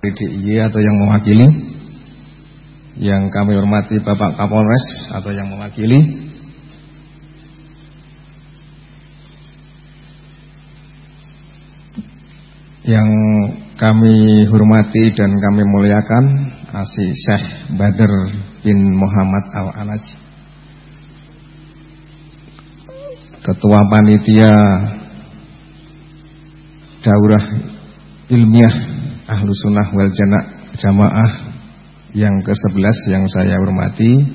DIY atau yang mewakili Yang kami hormati Bapak Kapolres atau yang mewakili. Yang kami hormati dan kami muliakan Asy Syekh Badr bin Muhammad Al-Anaj. Ketua Panitia Daurah Ilmiah Ahlu Sunnah wal Jamaah yang ke-11 yang saya hormati.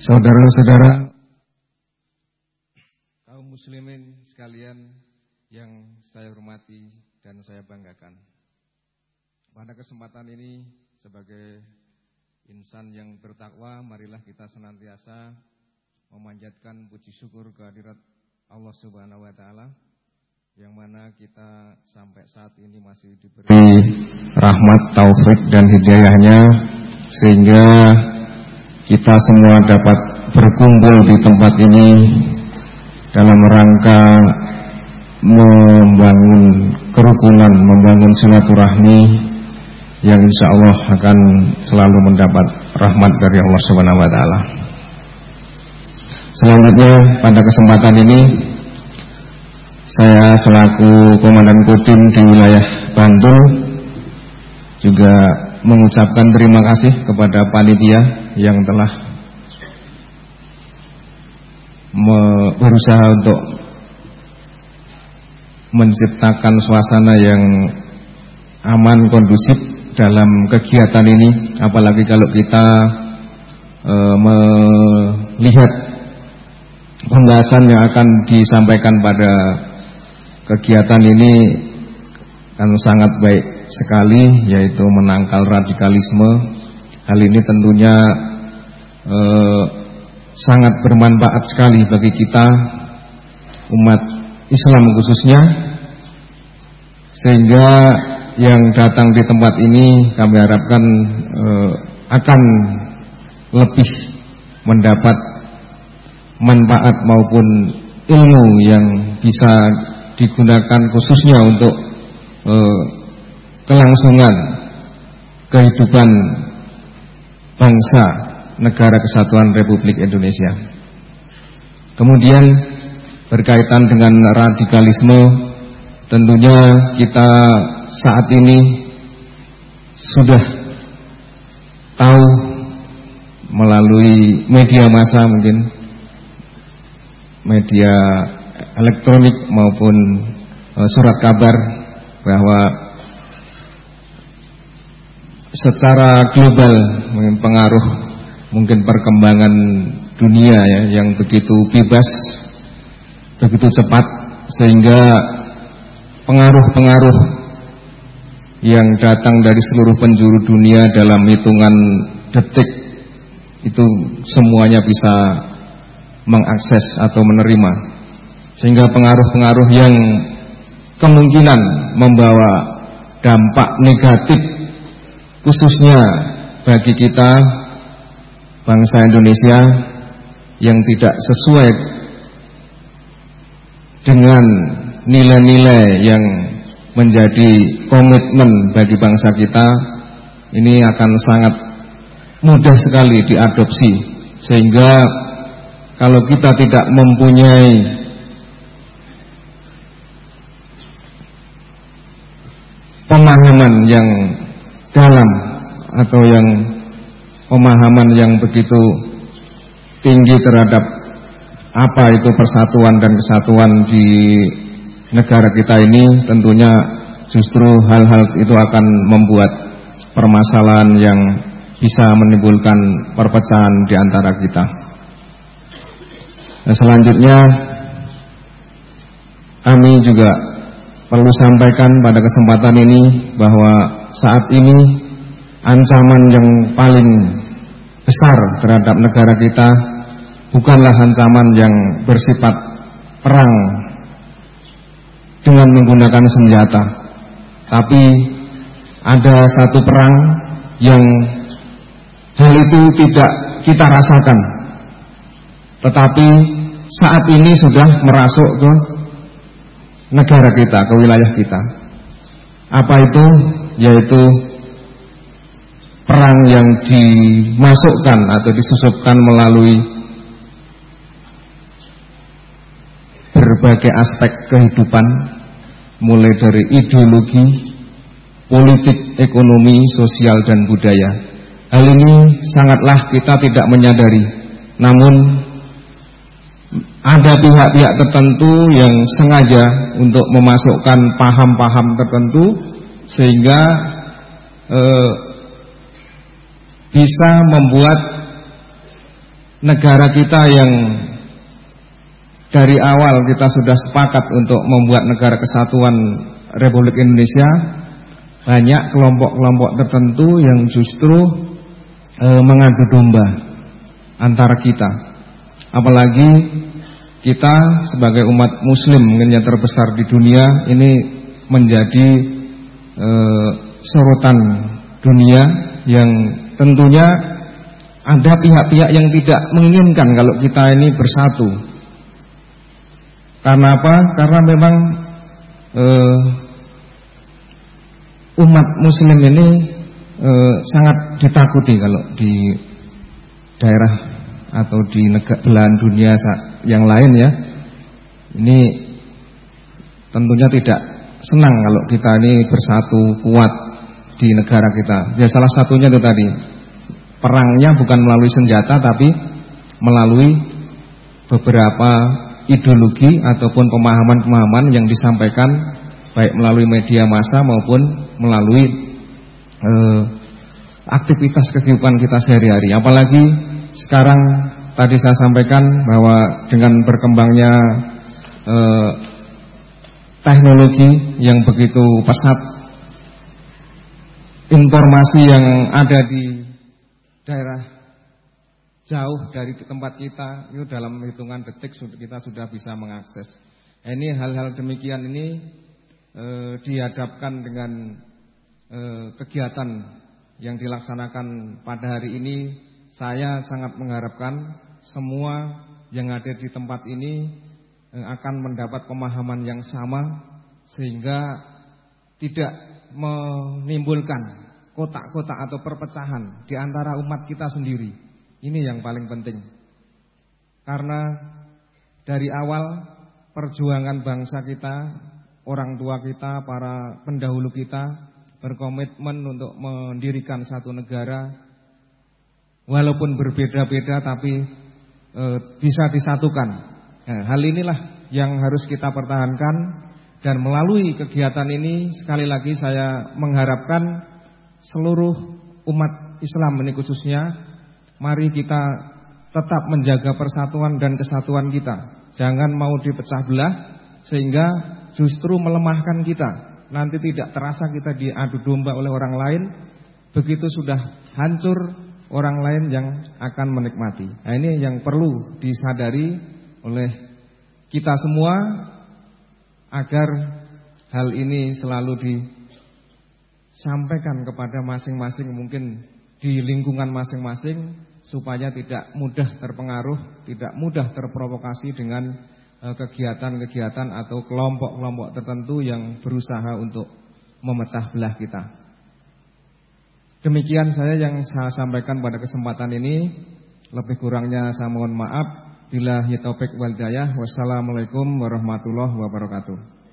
Saudara-saudara kaum muslimin sekalian yang saya hormati dan saya banggakan. Pada kesempatan ini sebagai insan yang bertakwa marilah kita senantiasa memanjatkan puji syukur kehadirat Allah Subhanahu wa taala yang mana kita sampai saat ini masih diberi rahmat, taufik dan hidayahnya sehingga kita semua dapat berkumpul di tempat ini dalam rangka membangun kerukunan, membangun silaturahmi yang insya Allah akan selalu mendapat rahmat dari Allah Subhanahu Wa Taala. Selanjutnya pada kesempatan ini saya selaku Komandan Kodim di wilayah Bantul juga mengucapkan terima kasih kepada panitia yang telah berusaha untuk menciptakan suasana yang aman kondusif dalam kegiatan ini. Apalagi kalau kita e, melihat pembahasan yang akan disampaikan pada kegiatan ini kan sangat baik sekali yaitu menangkal radikalisme. Hal ini tentunya eh, sangat bermanfaat sekali bagi kita umat Islam khususnya sehingga yang datang di tempat ini kami harapkan eh, akan lebih mendapat manfaat maupun ilmu yang bisa digunakan khususnya untuk uh, kelangsungan kehidupan bangsa negara kesatuan Republik Indonesia. Kemudian berkaitan dengan radikalisme tentunya kita saat ini sudah tahu melalui media massa mungkin media elektronik maupun uh, surat kabar bahwa secara global pengaruh mungkin perkembangan dunia ya yang begitu bebas begitu cepat sehingga pengaruh-pengaruh yang datang dari seluruh penjuru dunia dalam hitungan detik itu semuanya bisa mengakses atau menerima sehingga pengaruh-pengaruh yang kemungkinan membawa dampak negatif khususnya bagi kita bangsa Indonesia yang tidak sesuai dengan nilai-nilai yang menjadi komitmen bagi bangsa kita ini akan sangat mudah sekali diadopsi. Sehingga kalau kita tidak mempunyai pemahaman yang dalam atau yang pemahaman yang begitu tinggi terhadap apa itu persatuan dan kesatuan di negara kita ini tentunya justru hal-hal itu akan membuat permasalahan yang bisa menimbulkan perpecahan di antara kita. Nah, selanjutnya kami juga perlu sampaikan pada kesempatan ini bahwa saat ini ancaman yang paling besar terhadap negara kita bukanlah ancaman yang bersifat perang dengan menggunakan senjata, tapi ada satu perang yang hal itu tidak kita rasakan, tetapi saat ini sudah merasuk ke negara kita, ke wilayah kita. Apa itu? yaitu perang yang dimasukkan atau disusupkan melalui berbagai aspek kehidupan mulai dari ideologi, politik, ekonomi, sosial dan budaya. Hal ini sangatlah kita tidak menyadari. Namun ada pihak-pihak tertentu yang sengaja untuk memasukkan paham-paham tertentu sehingga eh, bisa membuat negara kita yang dari awal kita sudah sepakat untuk membuat negara kesatuan Republik Indonesia banyak kelompok-kelompok tertentu yang justru e, mengadu domba antara kita. Apalagi kita sebagai umat muslim yang terbesar di dunia ini menjadi e, sorotan dunia yang tentunya ada pihak-pihak yang tidak menginginkan kalau kita ini bersatu. Karena apa? Karena memang uh, umat Muslim ini uh, sangat ditakuti kalau di daerah atau di negara belahan dunia yang lain ya. Ini tentunya tidak senang kalau kita ini bersatu kuat di negara kita. Ya salah satunya itu tadi perangnya bukan melalui senjata tapi melalui beberapa ideologi ataupun pemahaman-pemahaman yang disampaikan baik melalui media massa maupun melalui eh, aktivitas kehidupan kita sehari-hari. Apalagi sekarang tadi saya sampaikan bahwa dengan berkembangnya eh, teknologi yang begitu pesat informasi yang ada di daerah jauh dari tempat kita itu dalam hitungan detik kita sudah bisa mengakses. Ini hal-hal demikian ini eh, dihadapkan dengan eh, kegiatan yang dilaksanakan pada hari ini, saya sangat mengharapkan semua yang ada di tempat ini eh, akan mendapat pemahaman yang sama sehingga tidak menimbulkan kotak-kotak atau perpecahan di antara umat kita sendiri. Ini yang paling penting. Karena dari awal perjuangan bangsa kita, orang tua kita, para pendahulu kita berkomitmen untuk mendirikan satu negara walaupun berbeda-beda tapi e, bisa disatukan. Nah, hal inilah yang harus kita pertahankan dan melalui kegiatan ini sekali lagi saya mengharapkan seluruh umat Islam ini khususnya mari kita tetap menjaga persatuan dan kesatuan kita. Jangan mau dipecah belah sehingga justru melemahkan kita. Nanti tidak terasa kita diadu domba oleh orang lain. Begitu sudah hancur orang lain yang akan menikmati. Nah, ini yang perlu disadari oleh kita semua agar hal ini selalu disampaikan kepada masing-masing mungkin di lingkungan masing-masing supaya tidak mudah terpengaruh, tidak mudah terprovokasi dengan eh, kegiatan-kegiatan atau kelompok-kelompok tertentu yang berusaha untuk memecah belah kita. Demikian saya yang saya sampaikan pada kesempatan ini. Lebih kurangnya saya mohon maaf. Bila hitopik wal Wassalamualaikum warahmatullahi wabarakatuh.